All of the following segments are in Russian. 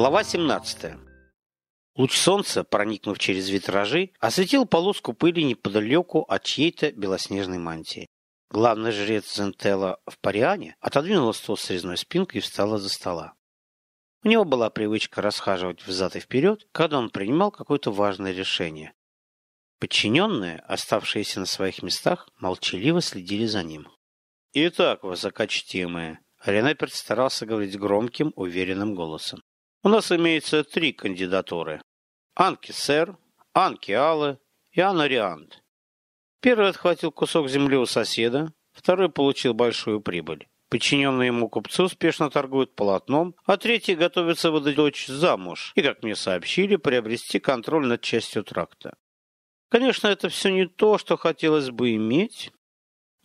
Глава 17. Луч солнца, проникнув через витражи, осветил полоску пыли неподалеку от чьей-то белоснежной мантии. Главный жрец Зентела в Париане отодвинула стол с резной спинкой и встала за стола. У него была привычка расхаживать взад и вперед, когда он принимал какое-то важное решение. Подчиненные, оставшиеся на своих местах, молчаливо следили за ним. «Итак, высокочтимые», — Ренеперт старался говорить громким, уверенным голосом. У нас имеется три кандидатуры. Анки Сэр, Анки Аллы и Анна Риант. Первый отхватил кусок земли у соседа, второй получил большую прибыль. Подчиненные ему купцы успешно торгуют полотном, а третий готовится выдать дочь замуж и, как мне сообщили, приобрести контроль над частью тракта. Конечно, это все не то, что хотелось бы иметь.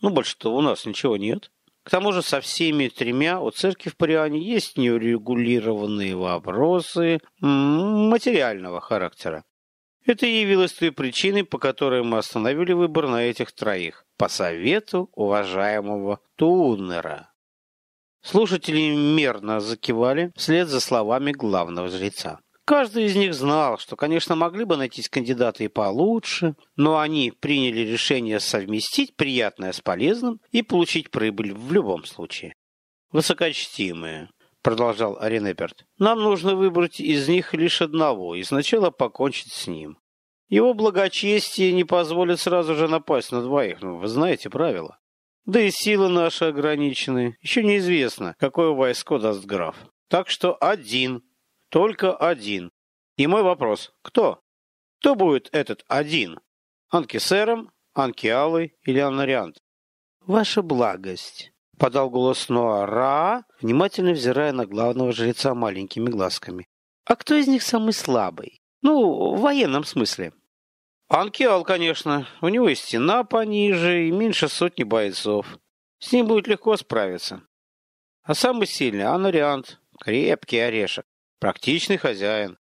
Ну, больше-то у нас ничего нет. К тому же со всеми тремя у церкви в Париане есть неурегулированные вопросы материального характера. Это явилось той причиной, по которой мы остановили выбор на этих троих, по совету уважаемого Туннера. Слушатели мерно закивали вслед за словами главного жреца. Каждый из них знал, что, конечно, могли бы найтись кандидаты и получше, но они приняли решение совместить приятное с полезным и получить прибыль в любом случае. «Высокочтимые», — продолжал Аренеперт, — «нам нужно выбрать из них лишь одного и сначала покончить с ним. Его благочестие не позволит сразу же напасть на двоих, ну, вы знаете правила. Да и силы наши ограничены. Еще неизвестно, какое войско даст граф. Так что один только один. И мой вопрос – кто? Кто будет этот один? Анкисером, Анкиалой или Аннариант? Ваша благость, – подал голос Ноара, внимательно взирая на главного жреца маленькими глазками. А кто из них самый слабый? Ну, в военном смысле. Анкиал, конечно. У него и стена пониже, и меньше сотни бойцов. С ним будет легко справиться. А самый сильный – Анариант. Крепкий орешек. Практичный хозяин.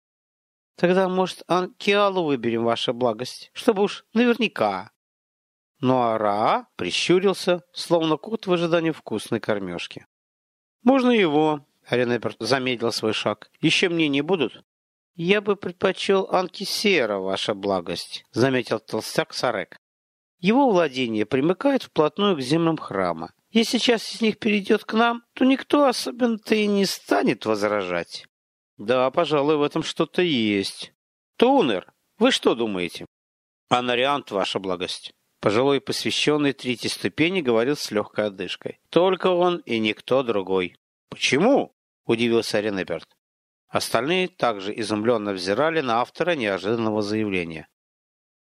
Тогда, может, Анкиалу выберем, ваша благость, чтобы уж наверняка. Ну а Ра прищурился, словно кот в ожидании вкусной кормежки. Можно его, Ренепер замедлил свой шаг. Еще мне не будут? Я бы предпочел Анкисера, ваша благость, заметил толстяк Сарек. Его владение примыкает вплотную к землям храма. Если часть из них перейдет к нам, то никто особенно-то и не станет возражать. Да, пожалуй, в этом что-то есть. Тунер, вы что думаете? Анариант, ваша благость. Пожилой посвященный третьей ступени говорил с легкой одышкой. Только он и никто другой. Почему? Удивился Ренеперт. Остальные также изумленно взирали на автора неожиданного заявления.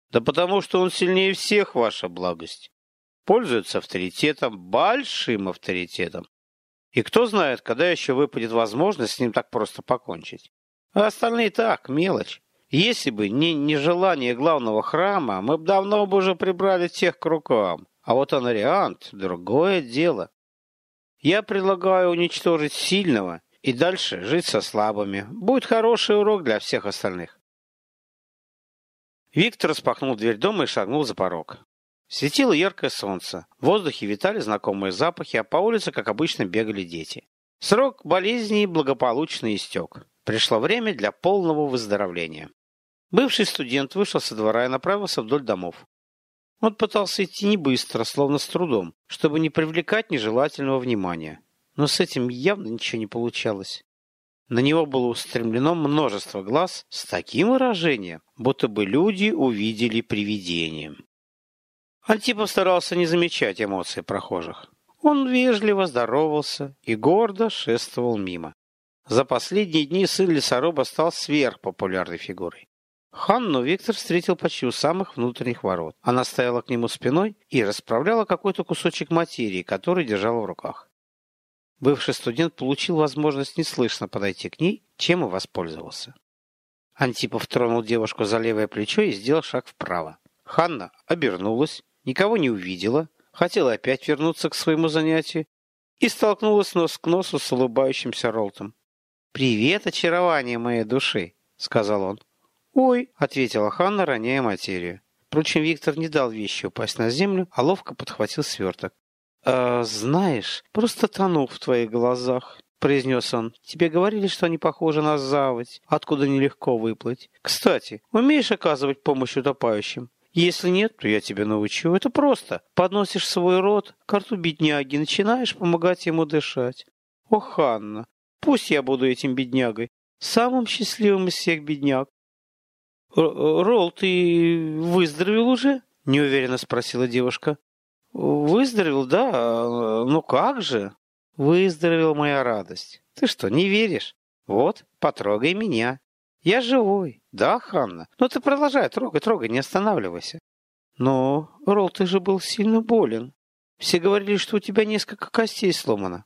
Да потому что он сильнее всех, ваша благость. Пользуется авторитетом, большим авторитетом. И кто знает, когда еще выпадет возможность с ним так просто покончить. А остальные так, мелочь. Если бы не нежелание главного храма, мы бы давно бы уже прибрали тех к рукам. А вот анариант — другое дело. Я предлагаю уничтожить сильного и дальше жить со слабыми. Будет хороший урок для всех остальных. Виктор распахнул дверь дома и шагнул за порог. Светило яркое солнце, в воздухе витали знакомые запахи, а по улице, как обычно, бегали дети. Срок болезни благополучно истек. Пришло время для полного выздоровления. Бывший студент вышел со двора и направился вдоль домов. Он пытался идти не быстро, словно с трудом, чтобы не привлекать нежелательного внимания. Но с этим явно ничего не получалось. На него было устремлено множество глаз с таким выражением, будто бы люди увидели привидение. Антипов старался не замечать эмоций прохожих. Он вежливо здоровался и гордо шествовал мимо. За последние дни сын лесоруба стал сверхпопулярной фигурой. Ханну Виктор встретил почти у самых внутренних ворот. Она стояла к нему спиной и расправляла какой-то кусочек материи, который держала в руках. Бывший студент получил возможность неслышно подойти к ней, чем и воспользовался. Антипов тронул девушку за левое плечо и сделал шаг вправо. Ханна обернулась никого не увидела, хотела опять вернуться к своему занятию и столкнулась нос к носу с улыбающимся Ролтом. «Привет, очарование моей души!» — сказал он. «Ой!» — ответила Ханна, роняя материю. Впрочем, Виктор не дал вещи упасть на землю, а ловко подхватил сверток. «Э, «Знаешь, просто тону в твоих глазах», — произнес он. «Тебе говорили, что они похожи на заводь, откуда нелегко выплыть. Кстати, умеешь оказывать помощь утопающим? Если нет, то я тебя научу. Это просто. Подносишь свой рот к рту бедняги, начинаешь помогать ему дышать. О, Ханна, пусть я буду этим беднягой, самым счастливым из всех бедняг. Ролл, ты выздоровел уже? Неуверенно спросила девушка. Выздоровел, да. Ну как же? Выздоровел моя радость. Ты что, не веришь? Вот, потрогай меня. Я живой. Да, Ханна? Ну ты продолжай, трогай, трогай, не останавливайся. Но, Ролл, ты же был сильно болен. Все говорили, что у тебя несколько костей сломано.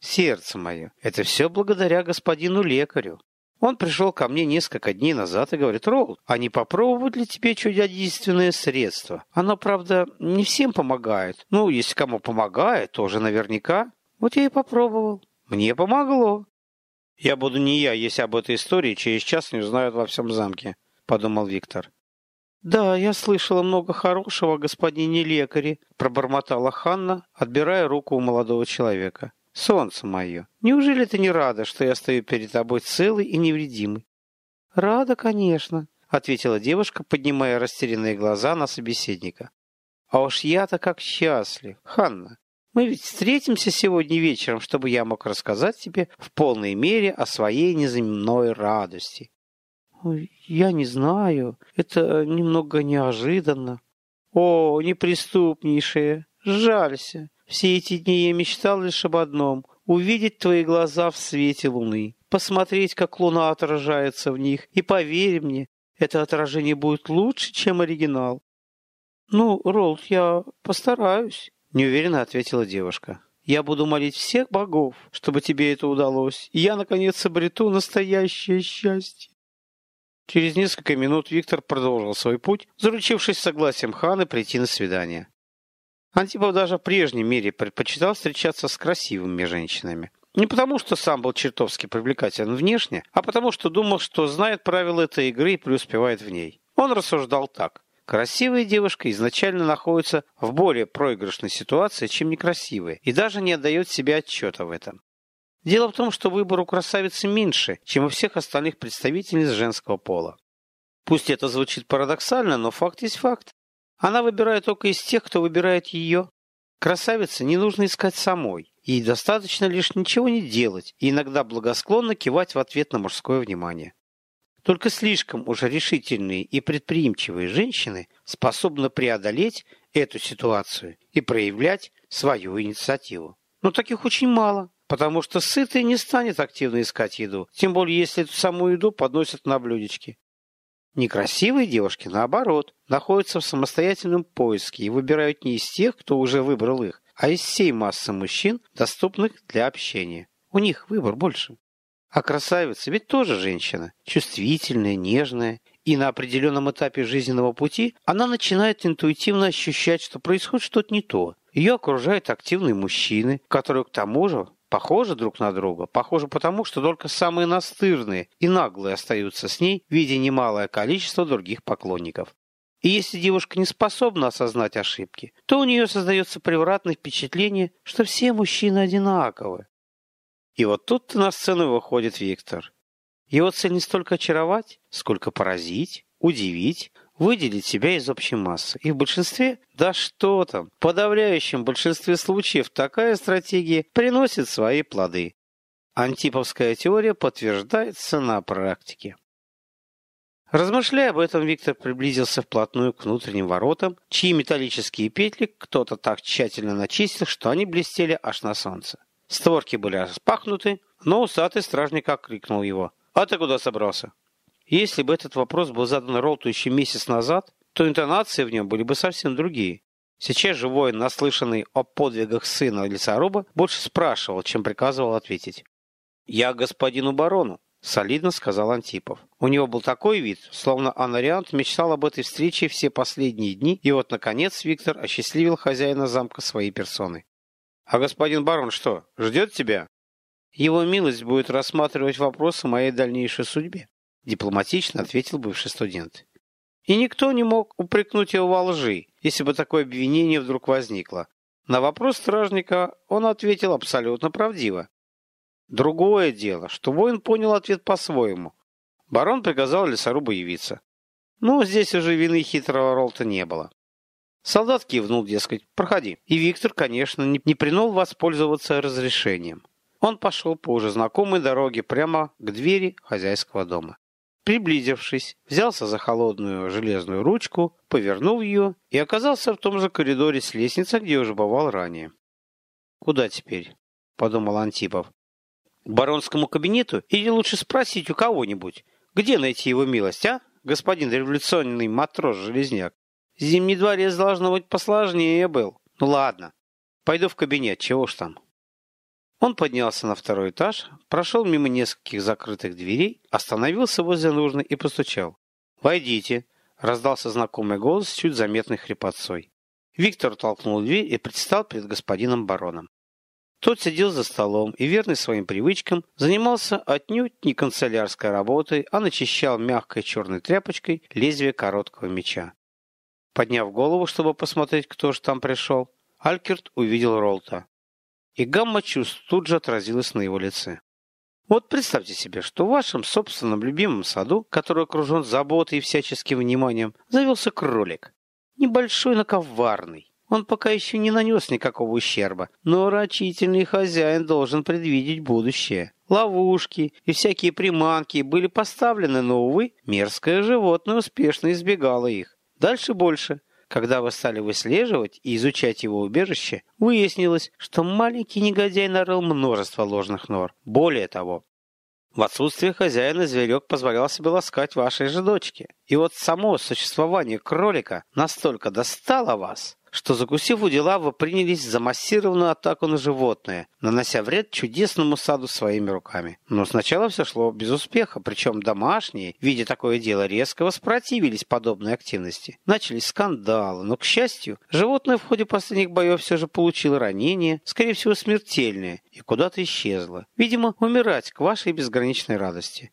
Сердце мое, это все благодаря господину лекарю. Он пришел ко мне несколько дней назад и говорит, Ролл, а не попробовать ли тебе чудодейственное средство? Оно, правда, не всем помогает. Ну, если кому помогает, тоже наверняка. Вот я и попробовал. Мне помогло. «Я буду не я, если об этой истории через час не узнают во всем замке», — подумал Виктор. «Да, я слышала много хорошего о господине лекаре», — пробормотала Ханна, отбирая руку у молодого человека. «Солнце мое, неужели ты не рада, что я стою перед тобой целый и невредимый?» «Рада, конечно», — ответила девушка, поднимая растерянные глаза на собеседника. «А уж я-то как счастлив, Ханна. Мы ведь встретимся сегодня вечером, чтобы я мог рассказать тебе в полной мере о своей неземной радости. Я не знаю. Это немного неожиданно. О, неприступнейшее, жалься. Все эти дни я мечтал лишь об одном — увидеть твои глаза в свете луны, посмотреть, как луна отражается в них, и поверь мне, это отражение будет лучше, чем оригинал. Ну, Ролд, я постараюсь неуверенно ответила девушка. Я буду молить всех богов, чтобы тебе это удалось, и я, наконец, обрету настоящее счастье. Через несколько минут Виктор продолжил свой путь, заручившись согласием хана прийти на свидание. Антипов даже в прежнем мире предпочитал встречаться с красивыми женщинами. Не потому, что сам был чертовски привлекателен внешне, а потому, что думал, что знает правила этой игры и преуспевает в ней. Он рассуждал так. Красивая девушка изначально находится в более проигрышной ситуации, чем некрасивая, и даже не отдает себе отчета в этом. Дело в том, что выбор у красавицы меньше, чем у всех остальных представительниц женского пола. Пусть это звучит парадоксально, но факт есть факт. Она выбирает только из тех, кто выбирает ее. Красавице не нужно искать самой. Ей достаточно лишь ничего не делать и иногда благосклонно кивать в ответ на мужское внимание. Только слишком уже решительные и предприимчивые женщины способны преодолеть эту ситуацию и проявлять свою инициативу. Но таких очень мало, потому что сытый не станет активно искать еду, тем более если эту самую еду подносят на блюдечке. Некрасивые девушки, наоборот, находятся в самостоятельном поиске и выбирают не из тех, кто уже выбрал их, а из всей массы мужчин, доступных для общения. У них выбор больше. А красавица ведь тоже женщина, чувствительная, нежная, и на определенном этапе жизненного пути она начинает интуитивно ощущать, что происходит что-то не то. Ее окружают активные мужчины, которые к тому же похожи друг на друга, похожи потому, что только самые настырные и наглые остаются с ней, видя немалое количество других поклонников. И если девушка не способна осознать ошибки, то у нее создается превратное впечатление, что все мужчины одинаковы, и вот тут на сцену выходит Виктор. Его цель не столько очаровать, сколько поразить, удивить, выделить себя из общей массы. И в большинстве, да что там, в подавляющем большинстве случаев такая стратегия приносит свои плоды. Антиповская теория подтверждается на практике. Размышляя об этом, Виктор приблизился вплотную к внутренним воротам, чьи металлические петли кто-то так тщательно начистил, что они блестели аж на солнце. Створки были распахнуты, но усатый стражник окликнул его. «А ты куда собрался?» Если бы этот вопрос был задан Ролту еще месяц назад, то интонации в нем были бы совсем другие. Сейчас же воин, наслышанный о подвигах сына лесоруба, больше спрашивал, чем приказывал ответить. «Я господину барону», — солидно сказал Антипов. У него был такой вид, словно Анариант мечтал об этой встрече все последние дни, и вот, наконец, Виктор осчастливил хозяина замка своей персоной. А господин барон что, ждет тебя? Его милость будет рассматривать вопрос о моей дальнейшей судьбе, дипломатично ответил бывший студент. И никто не мог упрекнуть его во лжи, если бы такое обвинение вдруг возникло. На вопрос стражника он ответил абсолютно правдиво. Другое дело, что воин понял ответ по-своему. Барон приказал лесорубу явиться. Но здесь уже вины хитрого Ролта не было. Солдат кивнул, дескать, проходи. И Виктор, конечно, не, не принул воспользоваться разрешением. Он пошел по уже знакомой дороге прямо к двери хозяйского дома. Приблизившись, взялся за холодную железную ручку, повернул ее и оказался в том же коридоре с лестницей, где уже бывал ранее. «Куда теперь?» — подумал Антипов. «К баронскому кабинету или лучше спросить у кого-нибудь, где найти его милость, а, господин революционный матрос-железняк? Зимний дворец должно быть посложнее был. Ну ладно, пойду в кабинет, чего ж там». Он поднялся на второй этаж, прошел мимо нескольких закрытых дверей, остановился возле нужной и постучал. «Войдите!» — раздался знакомый голос с чуть заметной хрипотцой. Виктор толкнул дверь и предстал перед господином бароном. Тот сидел за столом и, верный своим привычкам, занимался отнюдь не канцелярской работой, а начищал мягкой черной тряпочкой лезвие короткого меча. Подняв голову, чтобы посмотреть, кто же там пришел, Алькерт увидел Ролта и гамма чувств тут же отразилась на его лице. Вот представьте себе, что в вашем собственном любимом саду, который окружен заботой и всяческим вниманием, завелся кролик. Небольшой, но коварный. Он пока еще не нанес никакого ущерба, но рачительный хозяин должен предвидеть будущее. Ловушки и всякие приманки были поставлены, но, увы, мерзкое животное успешно избегало их. Дальше больше – когда вы стали выслеживать и изучать его убежище, выяснилось, что маленький негодяй нарыл множество ложных нор. Более того, в отсутствие хозяина зверек позволял себе ласкать вашей же дочке. И вот само существование кролика настолько достало вас, что, закусив у дела, принялись за массированную атаку на животное, нанося вред чудесному саду своими руками. Но сначала все шло без успеха, причем домашние, видя такое дело, резко воспротивились подобной активности. Начались скандалы, но, к счастью, животное в ходе последних боев все же получило ранение, скорее всего, смертельное, и куда-то исчезло. Видимо, умирать к вашей безграничной радости.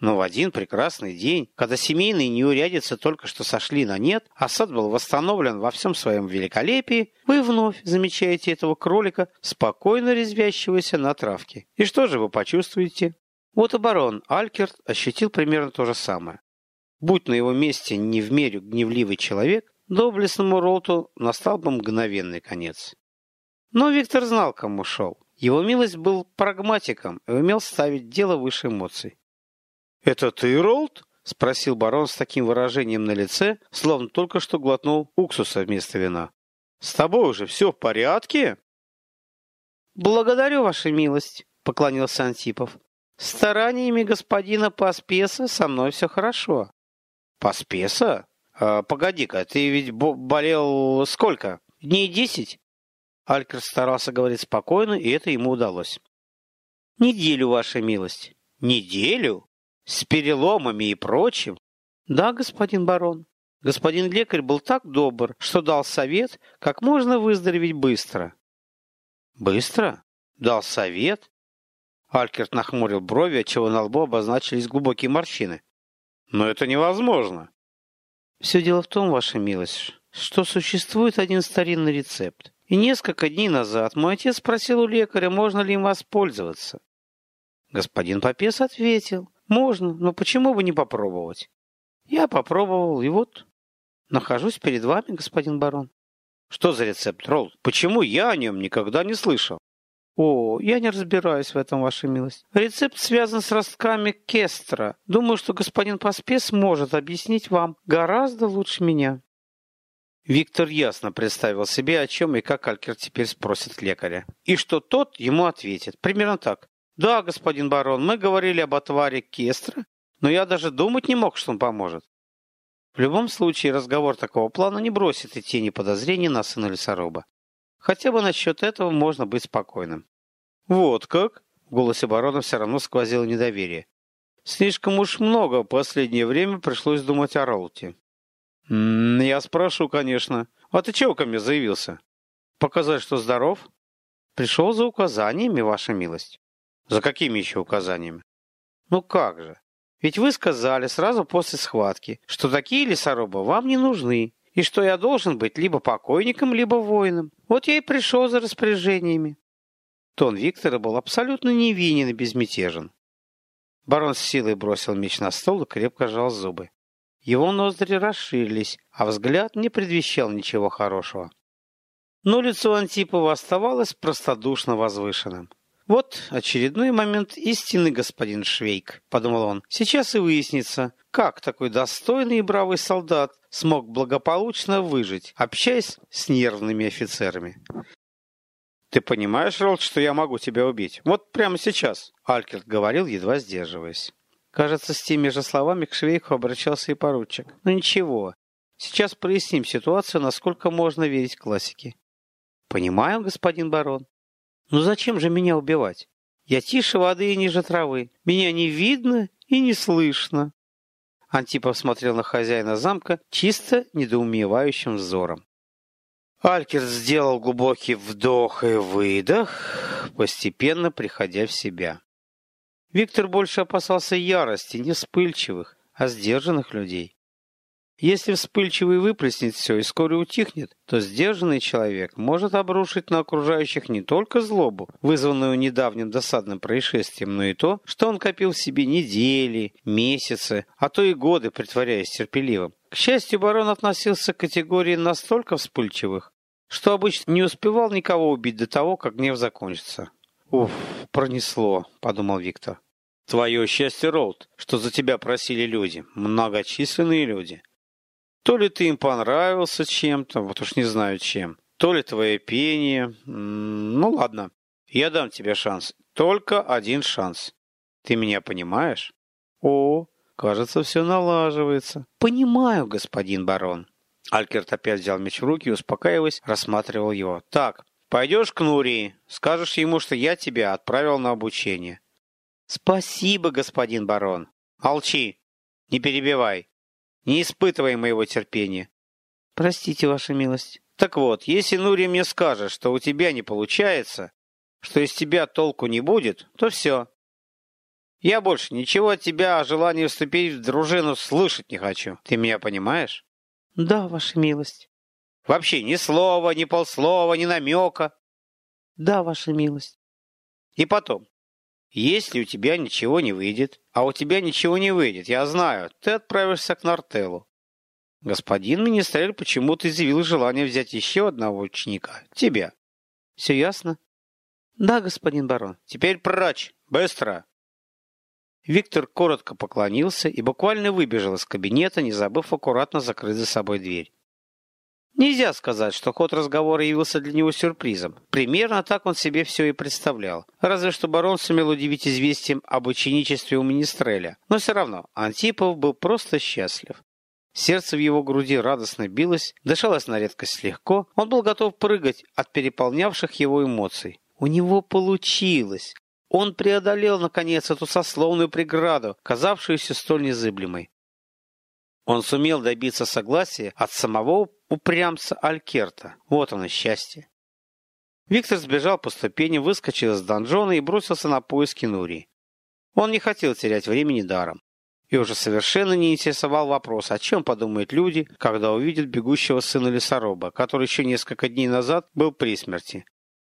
Но в один прекрасный день, когда семейные неурядицы только что сошли на нет, а сад был восстановлен во всем своем великолепии, вы вновь замечаете этого кролика, спокойно резвящегося на травке. И что же вы почувствуете? Вот и барон Алькерт ощутил примерно то же самое. Будь на его месте не в мере гневливый человек, доблестному Ролту настал бы мгновенный конец. Но Виктор знал, кому шел. Его милость был прагматиком и умел ставить дело выше эмоций. «Это ты, Ролд?» — спросил барон с таким выражением на лице, словно только что глотнул уксуса вместо вина. «С тобой уже все в порядке?» «Благодарю, ваша милость», — поклонился Антипов. «Стараниями господина Паспеса со мной все хорошо». «Паспеса? А, погоди-ка, ты ведь болел сколько? Дней десять?» Алькер старался говорить спокойно, и это ему удалось. «Неделю, ваша милость». «Неделю?» С переломами и прочим? Да, господин барон. Господин лекарь был так добр, что дал совет, как можно выздороветь быстро. Быстро? Дал совет? Алькерт нахмурил брови, отчего на лбу обозначились глубокие морщины. Но это невозможно. Все дело в том, ваша милость, что существует один старинный рецепт. И несколько дней назад мой отец спросил у лекаря, можно ли им воспользоваться. Господин Попес ответил, можно, но почему бы не попробовать? Я попробовал, и вот нахожусь перед вами, господин барон. Что за рецепт, Ролл? Почему я о нем никогда не слышал? О, я не разбираюсь в этом, ваша милость. Рецепт связан с ростками кестра. Думаю, что господин Паспес может объяснить вам гораздо лучше меня. Виктор ясно представил себе, о чем и как Алькер теперь спросит лекаря. И что тот ему ответит. Примерно так. Да, господин барон, мы говорили об отваре Кестра, но я даже думать не мог, что он поможет. В любом случае, разговор такого плана не бросит и тени подозрений на сына лесоруба. Хотя бы насчет этого можно быть спокойным. Вот как? В голосе барона все равно сквозило недоверие. Слишком уж много в последнее время пришлось думать о Ролте. я спрошу, конечно. А ты чего ко мне заявился? Показать, что здоров? Пришел за указаниями, ваша милость. За какими еще указаниями? Ну как же? Ведь вы сказали сразу после схватки, что такие лесорубы вам не нужны, и что я должен быть либо покойником, либо воином. Вот я и пришел за распоряжениями. Тон Виктора был абсолютно невинен и безмятежен. Барон с силой бросил меч на стол и крепко сжал зубы. Его ноздри расширились, а взгляд не предвещал ничего хорошего. Но лицо Антипова оставалось простодушно возвышенным. «Вот очередной момент истины, господин Швейк», — подумал он. «Сейчас и выяснится, как такой достойный и бравый солдат смог благополучно выжить, общаясь с нервными офицерами». «Ты понимаешь, Ролд, что я могу тебя убить? Вот прямо сейчас», — Алькерт говорил, едва сдерживаясь. Кажется, с теми же словами к Швейку обращался и поручик. Но ничего, сейчас проясним ситуацию, насколько можно верить классике. Понимаю, господин барон. Но зачем же меня убивать? Я тише воды и ниже травы. Меня не видно и не слышно. Антипов смотрел на хозяина замка чисто недоумевающим взором. Алькерт сделал глубокий вдох и выдох, постепенно приходя в себя. Виктор больше опасался ярости, не вспыльчивых, а сдержанных людей. Если вспыльчивый выплеснет все и вскоре утихнет, то сдержанный человек может обрушить на окружающих не только злобу, вызванную недавним досадным происшествием, но и то, что он копил в себе недели, месяцы, а то и годы, притворяясь терпеливым. К счастью, барон относился к категории настолько вспыльчивых, что обычно не успевал никого убить до того, как гнев закончится. «Уф, пронесло», — подумал Виктор. «Твое счастье, Роуд, что за тебя просили люди, многочисленные люди. То ли ты им понравился чем-то, вот уж не знаю чем, то ли твое пение. Ну ладно, я дам тебе шанс, только один шанс. Ты меня понимаешь?» «О, кажется, все налаживается». «Понимаю, господин барон». Алькерт опять взял меч в руки и, успокаиваясь, рассматривал его. «Так, Пойдешь к Нурии, скажешь ему, что я тебя отправил на обучение. Спасибо, господин барон. Молчи, не перебивай. Не испытывай моего терпения. Простите, ваша милость. Так вот, если Нури мне скажет, что у тебя не получается, что из тебя толку не будет, то все. Я больше ничего от тебя о желании вступить в дружину слышать не хочу. Ты меня понимаешь? Да, ваша милость. Вообще ни слова, ни полслова, ни намека. Да, ваша милость. И потом, если у тебя ничего не выйдет, а у тебя ничего не выйдет, я знаю, ты отправишься к Нартеллу. Господин министрель почему-то изъявил желание взять еще одного ученика. Тебя. Все ясно? Да, господин барон. Теперь прочь. Быстро. Виктор коротко поклонился и буквально выбежал из кабинета, не забыв аккуратно закрыть за собой дверь. Нельзя сказать, что ход разговора явился для него сюрпризом. Примерно так он себе все и представлял. Разве что барон сумел удивить известием об ученичестве у Министреля. Но все равно Антипов был просто счастлив. Сердце в его груди радостно билось, дышалось на редкость легко. Он был готов прыгать от переполнявших его эмоций. У него получилось. Он преодолел, наконец, эту сословную преграду, казавшуюся столь незыблемой. Он сумел добиться согласия от самого упрямца Алькерта. Вот оно счастье. Виктор сбежал по ступени, выскочил из донжона и бросился на поиски Нурии. Он не хотел терять времени даром. И уже совершенно не интересовал вопрос, о чем подумают люди, когда увидят бегущего сына лесоруба, который еще несколько дней назад был при смерти.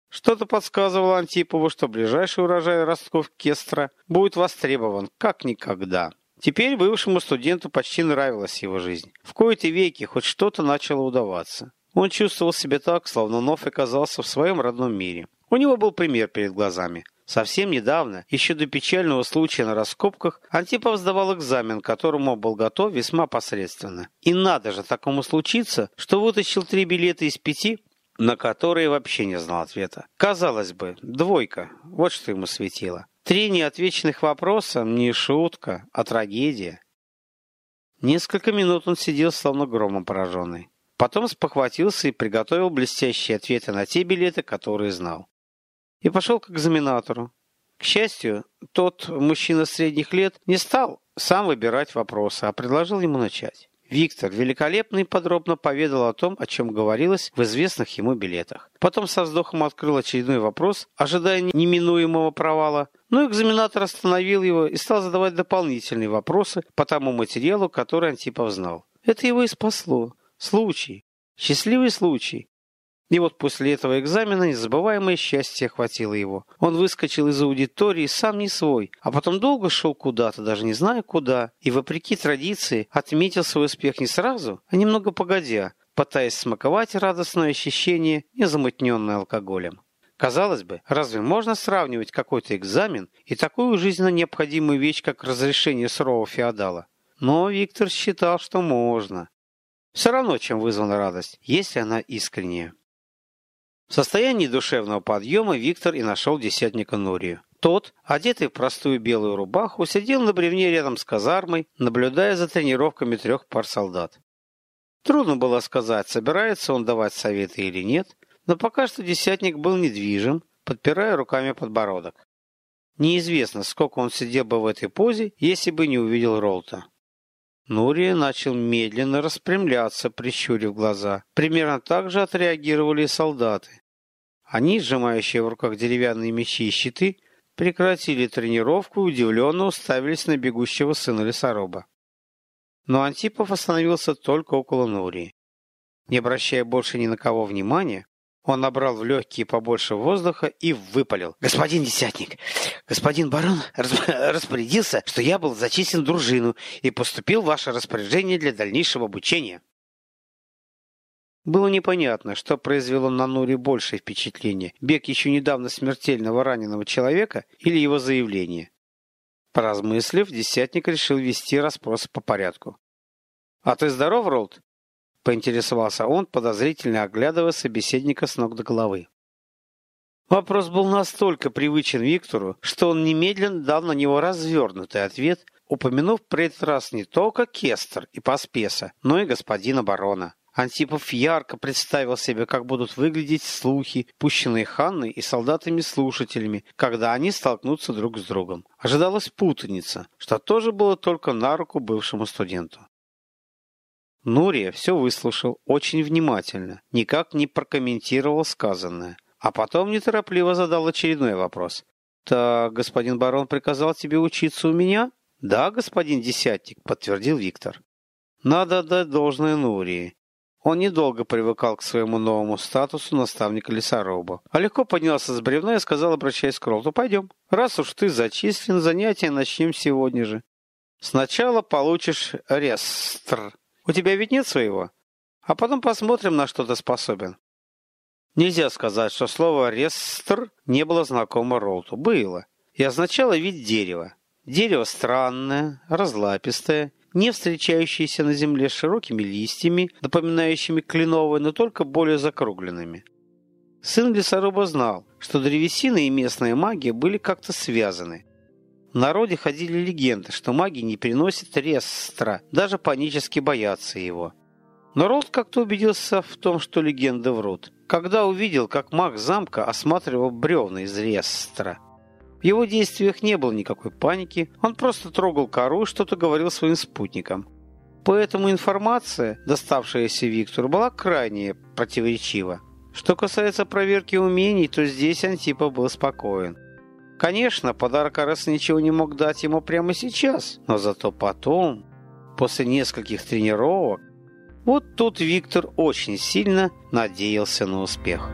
Что-то подсказывало Антипову, что ближайший урожай ростков кестра будет востребован как никогда. Теперь бывшему студенту почти нравилась его жизнь. В кои-то веки хоть что-то начало удаваться. Он чувствовал себя так, словно вновь оказался в своем родном мире. У него был пример перед глазами. Совсем недавно, еще до печального случая на раскопках, Антипов сдавал экзамен, к которому был готов весьма посредственно. И надо же такому случиться, что вытащил три билета из пяти, на которые вообще не знал ответа. Казалось бы, двойка, вот что ему светило. Три неотвеченных вопроса не шутка, а трагедия. Несколько минут он сидел, словно громом пораженный. Потом спохватился и приготовил блестящие ответы на те билеты, которые знал. И пошел к экзаменатору. К счастью, тот мужчина средних лет не стал сам выбирать вопросы, а предложил ему начать. Виктор великолепно и подробно поведал о том, о чем говорилось в известных ему билетах. Потом со вздохом открыл очередной вопрос, ожидая неминуемого провала, но экзаменатор остановил его и стал задавать дополнительные вопросы по тому материалу, который Антипов знал. Это его и спасло. Случай. Счастливый случай. И вот после этого экзамена незабываемое счастье охватило его. Он выскочил из аудитории сам не свой, а потом долго шел куда-то, даже не зная куда, и, вопреки традиции, отметил свой успех не сразу, а немного погодя, пытаясь смаковать радостное ощущение, не замутненное алкоголем. Казалось бы, разве можно сравнивать какой-то экзамен и такую жизненно необходимую вещь, как разрешение сурового феодала? Но Виктор считал, что можно. Все равно, чем вызвана радость, если она искренняя. В состоянии душевного подъема Виктор и нашел десятника Нурию. Тот, одетый в простую белую рубаху, сидел на бревне рядом с казармой, наблюдая за тренировками трех пар солдат. Трудно было сказать, собирается он давать советы или нет, но пока что десятник был недвижим, подпирая руками подбородок. Неизвестно, сколько он сидел бы в этой позе, если бы не увидел Ролта. Нурия начал медленно распрямляться, прищурив глаза. Примерно так же отреагировали и солдаты. Они, сжимающие в руках деревянные мечи и щиты, прекратили тренировку и удивленно уставились на бегущего сына лесоруба. Но Антипов остановился только около Нурии. Не обращая больше ни на кого внимания, он набрал в легкие побольше воздуха и выпалил. «Господин десятник, господин барон распорядился, что я был зачислен в дружину и поступил в ваше распоряжение для дальнейшего обучения». Было непонятно, что произвело на Нуре большее впечатление – бег еще недавно смертельного раненого человека или его заявление. Поразмыслив, десятник решил вести расспросы по порядку. «А ты здоров, Ролд?» Поинтересовался он, подозрительно оглядывая собеседника с ног до головы. Вопрос был настолько привычен Виктору, что он немедленно дал на него развернутый ответ, упомянув при этот раз не только Кестер и Паспеса, но и господина барона. Антипов ярко представил себе, как будут выглядеть слухи, пущенные Ханной и солдатами-слушателями, когда они столкнутся друг с другом. Ожидалась путаница, что тоже было только на руку бывшему студенту. Нурия все выслушал очень внимательно, никак не прокомментировал сказанное, а потом неторопливо задал очередной вопрос. «Так, господин барон приказал тебе учиться у меня?» «Да, господин Десятник», — подтвердил Виктор. «Надо отдать должное Нурии. Он недолго привыкал к своему новому статусу наставника лесоруба, а легко поднялся с бревна и сказал, обращаясь к Ролту, «Пойдем. Раз уж ты зачислен, занятия начнем сегодня же. Сначала получишь рестр, у тебя ведь нет своего? А потом посмотрим, на что ты способен. Нельзя сказать, что слово «рестр» не было знакомо Ролту. Было. И означало вид дерева. Дерево странное, разлапистое, не встречающееся на земле с широкими листьями, напоминающими кленовые, но только более закругленными. Сын лесоруба знал, что древесина и местная магия были как-то связаны. В народе ходили легенды, что маги не переносят рестра, даже панически боятся его. Но Ролд как-то убедился в том, что легенды врут, когда увидел, как маг замка осматривал бревна из рестра. В его действиях не было никакой паники, он просто трогал кору и что-то говорил своим спутникам. Поэтому информация, доставшаяся Виктору, была крайне противоречива. Что касается проверки умений, то здесь Антипа был спокоен. Конечно, подарок Арес ничего не мог дать ему прямо сейчас, но зато потом, после нескольких тренировок, вот тут Виктор очень сильно надеялся на успех.